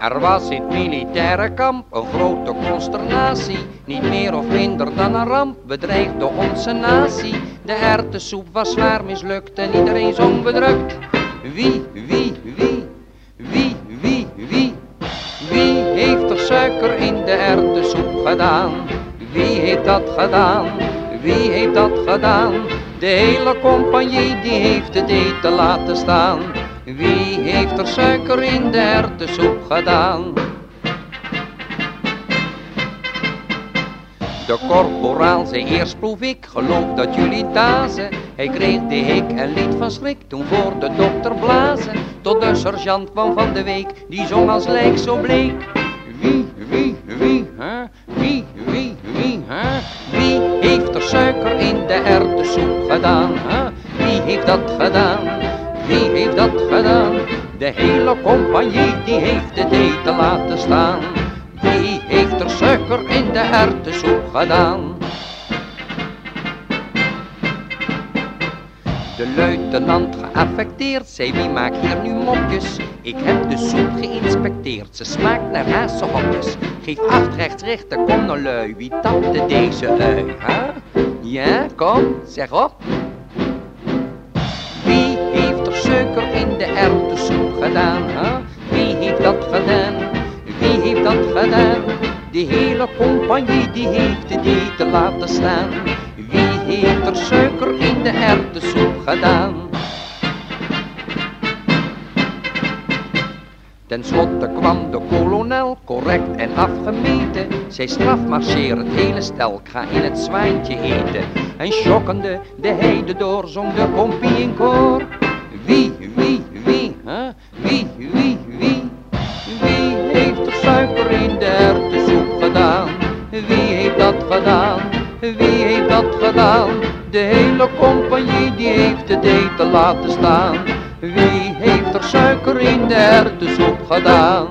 Er was in het militaire kamp een grote consternatie. Niet meer of minder dan een ramp bedreigde onze natie. De erwtensoep was zwaar mislukt en iedereen zong bedrukt. Wie, wie, wie, wie, wie, wie, wie heeft er suiker in de erwtensoep gedaan? Wie heeft dat gedaan? Wie heeft dat gedaan? De hele compagnie die heeft het eten laten staan. Wie heeft er suiker in de erwtensoep gedaan? De korporaal zei eerst proef ik, geloof dat jullie dazen. Hij kreeg de hik en liet van schrik toen voor de dokter blazen. Tot de sergeant kwam van de week, die zong als lijk zo bleek. Wie, wie, wie, hè? Wie, wie, wie, hè? Wie heeft er suiker in de erwtensoep gedaan, hè? Wie heeft dat gedaan? Wie heeft dat gedaan? De hele compagnie die heeft het eten laten staan. Wie heeft er suiker in de erwtensoep gedaan? De luitenant geaffecteerd zei wie maakt hier nu mopjes? Ik heb de soep geïnspecteerd, ze smaakt naar hazenhokjes. Geef acht rechts rechter, kom nou lui, wie tapte deze ui? Hè? Ja, kom, zeg op. de erwtensoep gedaan? Hè? Wie heeft dat gedaan? Wie heeft dat gedaan? De hele compagnie die heeft het eten laten staan. Wie heeft er suiker in de erwtensoep gedaan? Ten slotte kwam de kolonel, correct en afgemeten. Zij strafmarcheer het hele stel, ga in het zwijntje eten. En schokkende de heide door, zong de kompie in koor. Wie heeft dat gedaan? Wie heeft dat gedaan? De hele compagnie die heeft het eten laten staan. Wie heeft er suiker in de erwtensoep gedaan?